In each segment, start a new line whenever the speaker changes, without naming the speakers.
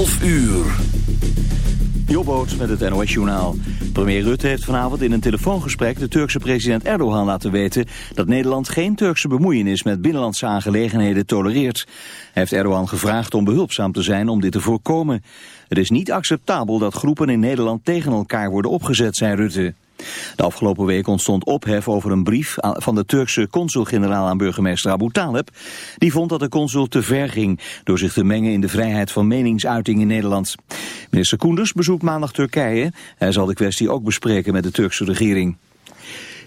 12 uur.
Jobboot met het NOS-journaal. Premier Rutte heeft vanavond in een telefoongesprek de Turkse president Erdogan laten weten dat Nederland geen Turkse bemoeienis met binnenlandse aangelegenheden tolereert. Hij heeft Erdogan gevraagd om behulpzaam te zijn om dit te voorkomen. Het is niet acceptabel dat groepen in Nederland tegen elkaar worden opgezet, zei Rutte. De afgelopen week ontstond ophef over een brief van de Turkse consul-generaal aan burgemeester Abu Talib. Die vond dat de consul te ver ging door zich te mengen in de vrijheid van meningsuiting in Nederland. Minister Koenders bezoekt maandag Turkije. Hij zal de kwestie ook bespreken met de Turkse regering.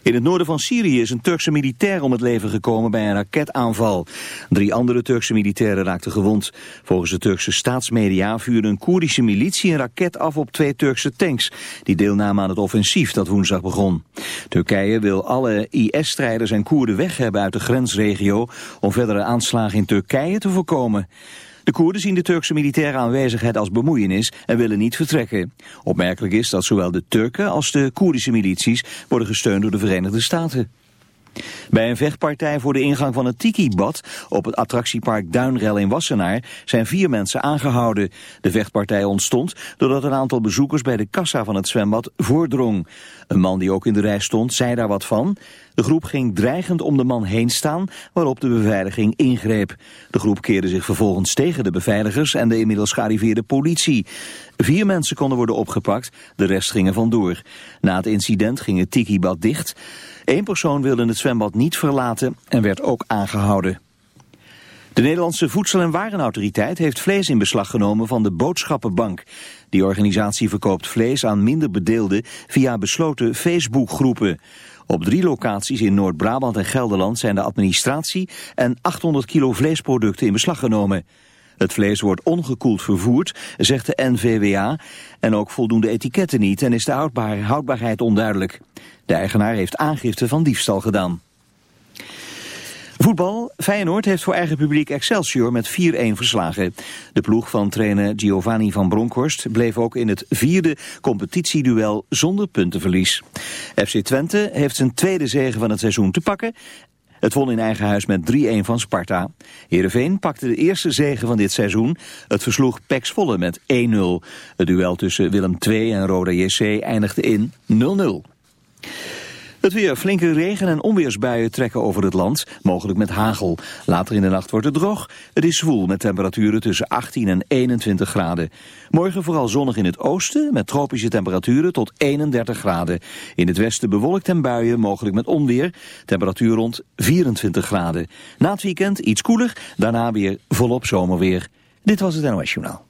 In het noorden van Syrië is een Turkse militair om het leven gekomen bij een raketaanval. Drie andere Turkse militairen raakten gewond. Volgens de Turkse staatsmedia vuurde een Koerdische militie een raket af op twee Turkse tanks. Die deelnamen aan het offensief dat woensdag begon. Turkije wil alle IS-strijders en Koerden weg hebben uit de grensregio om verdere aanslagen in Turkije te voorkomen. De Koerden zien de Turkse militaire aanwezigheid als bemoeienis en willen niet vertrekken. Opmerkelijk is dat zowel de Turken als de Koerdische milities worden gesteund door de Verenigde Staten. Bij een vechtpartij voor de ingang van het Tiki-bad op het attractiepark Duinrel in Wassenaar zijn vier mensen aangehouden. De vechtpartij ontstond doordat een aantal bezoekers bij de kassa van het zwembad voordrong. Een man die ook in de rij stond zei daar wat van. De groep ging dreigend om de man heen staan waarop de beveiliging ingreep. De groep keerde zich vervolgens tegen de beveiligers en de inmiddels gearriveerde politie. Vier mensen konden worden opgepakt, de rest gingen vandoor. Na het incident ging het Tiki-bad dicht... Eén persoon wilde het zwembad niet verlaten en werd ook aangehouden. De Nederlandse Voedsel- en Warenautoriteit heeft vlees in beslag genomen van de Boodschappenbank. Die organisatie verkoopt vlees aan minder bedeelden via besloten Facebookgroepen. Op drie locaties in Noord-Brabant en Gelderland zijn de administratie en 800 kilo vleesproducten in beslag genomen. Het vlees wordt ongekoeld vervoerd, zegt de NVWA, en ook voldoende etiketten niet en is de houdbaarheid onduidelijk. De eigenaar heeft aangifte van diefstal gedaan. Voetbal. Feyenoord heeft voor eigen publiek Excelsior met 4-1 verslagen. De ploeg van trainer Giovanni van Bronckhorst bleef ook in het vierde competitieduel zonder puntenverlies. FC Twente heeft zijn tweede zege van het seizoen te pakken. Het won in eigen huis met 3-1 van Sparta. Heerenveen pakte de eerste zege van dit seizoen. Het versloeg Pex Volle met 1-0. Het duel tussen Willem II en Roda JC eindigde in 0-0. Het weer. Flinke regen- en onweersbuien trekken over het land, mogelijk met hagel. Later in de nacht wordt het droog. Het is zwoel met temperaturen tussen 18 en 21 graden. Morgen vooral zonnig in het oosten, met tropische temperaturen tot 31 graden. In het westen bewolkt en buien, mogelijk met onweer. Temperatuur rond 24 graden. Na het weekend iets koeler, daarna weer volop zomerweer. Dit was het NOS Journaal.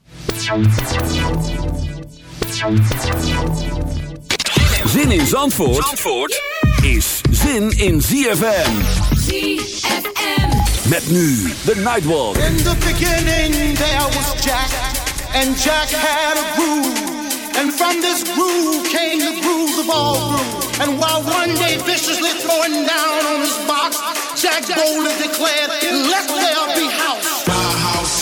Zin in Zandvoort, Zandvoort is zin in ZFM.
ZFM.
Met nu de Nightwalk.
In the beginning there was Jack, and Jack had a groove. And from this groove came the grooves of all grooves. And while one day viciously throwing down on his box, Jack boldly declared, let there be house.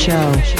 show.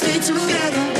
stay together.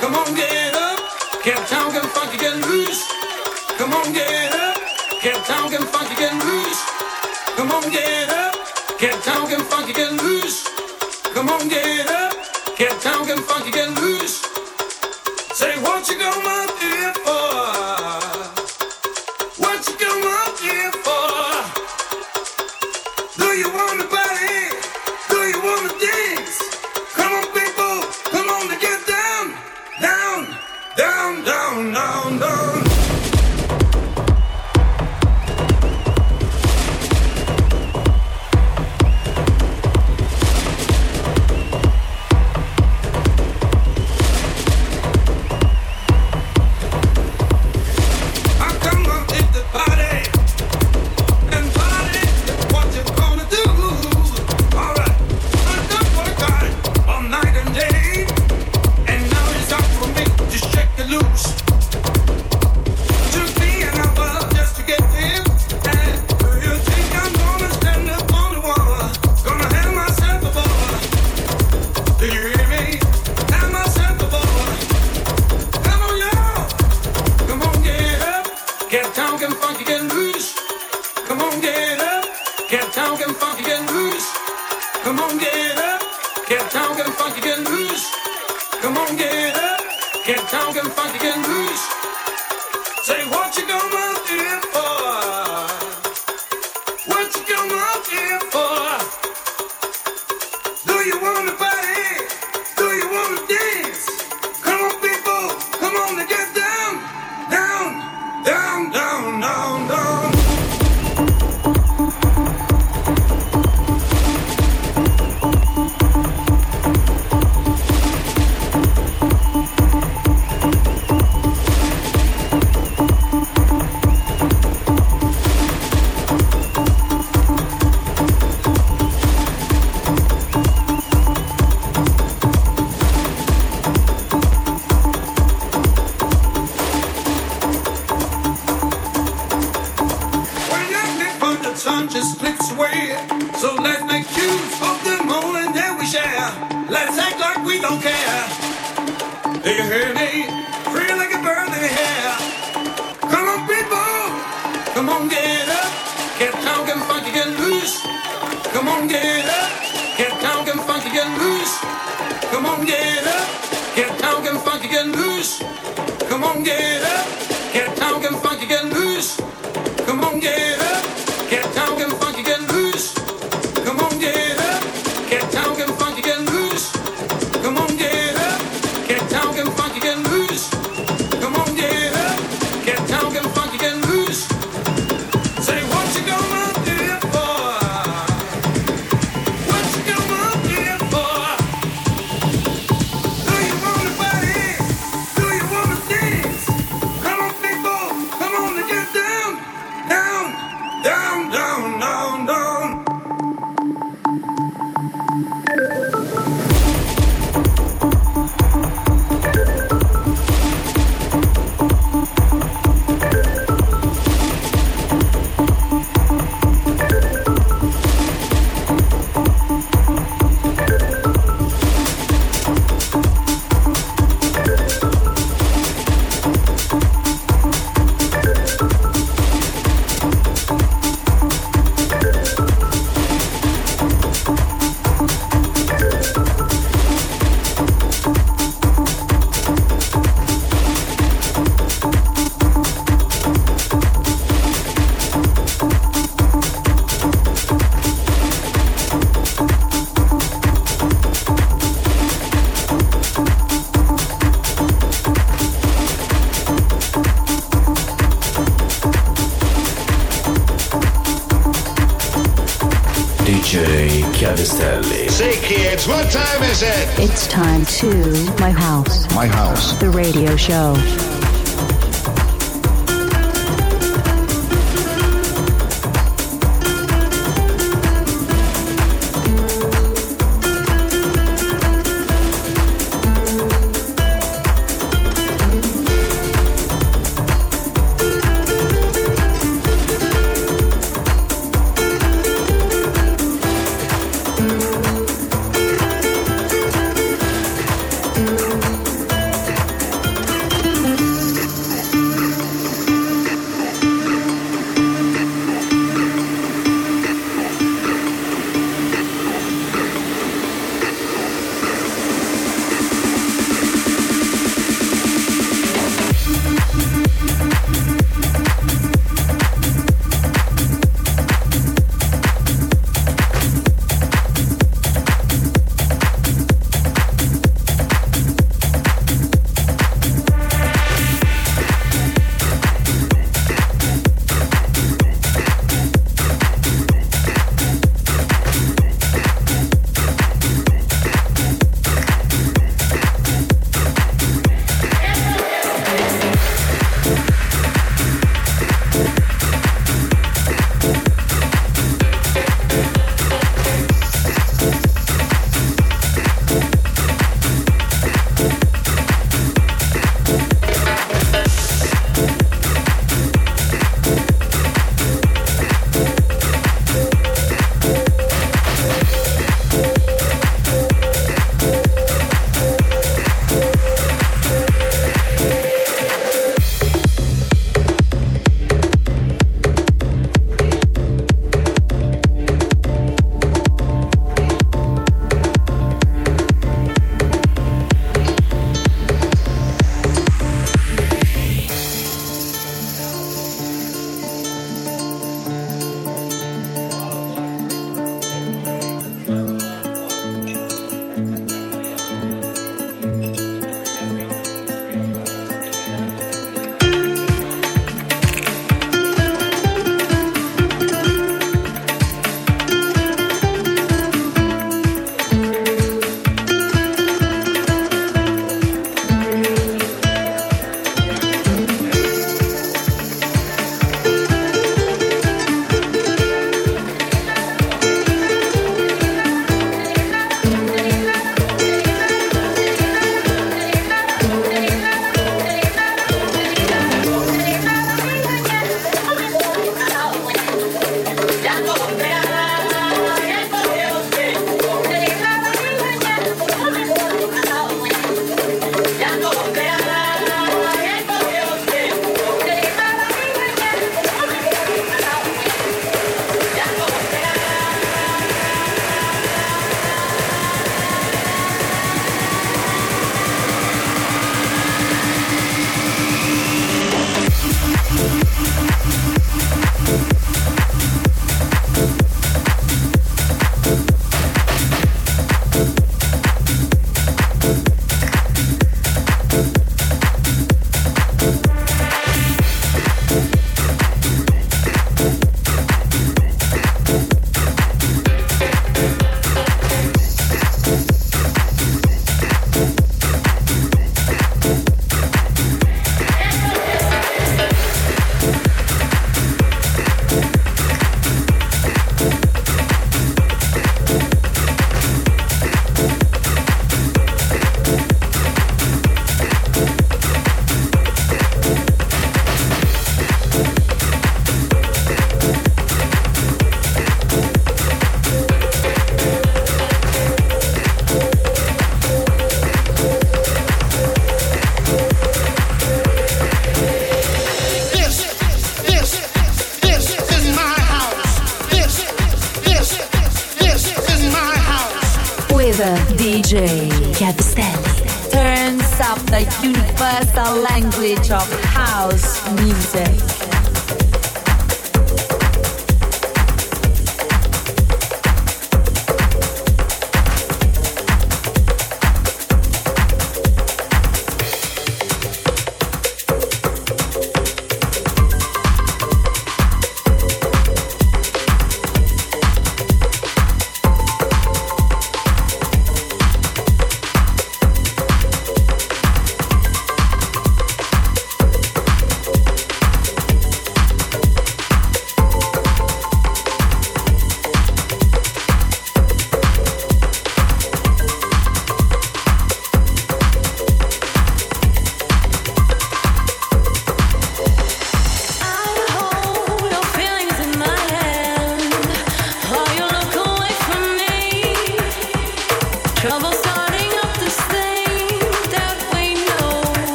Come on, get up. Get town can funky, get loose. Come on, get up. Get town can funky, get loose. Come on, get up. Get town can funky, get loose. Come on, get up. Get town can funky, get loose. Say what you gonna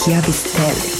Chiavistelli.